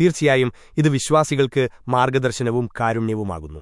തീർച്ചയായും ഇത് വിശ്വാസികൾക്ക് മാർഗദർശനവും കാരുണ്യവുമാകുന്നു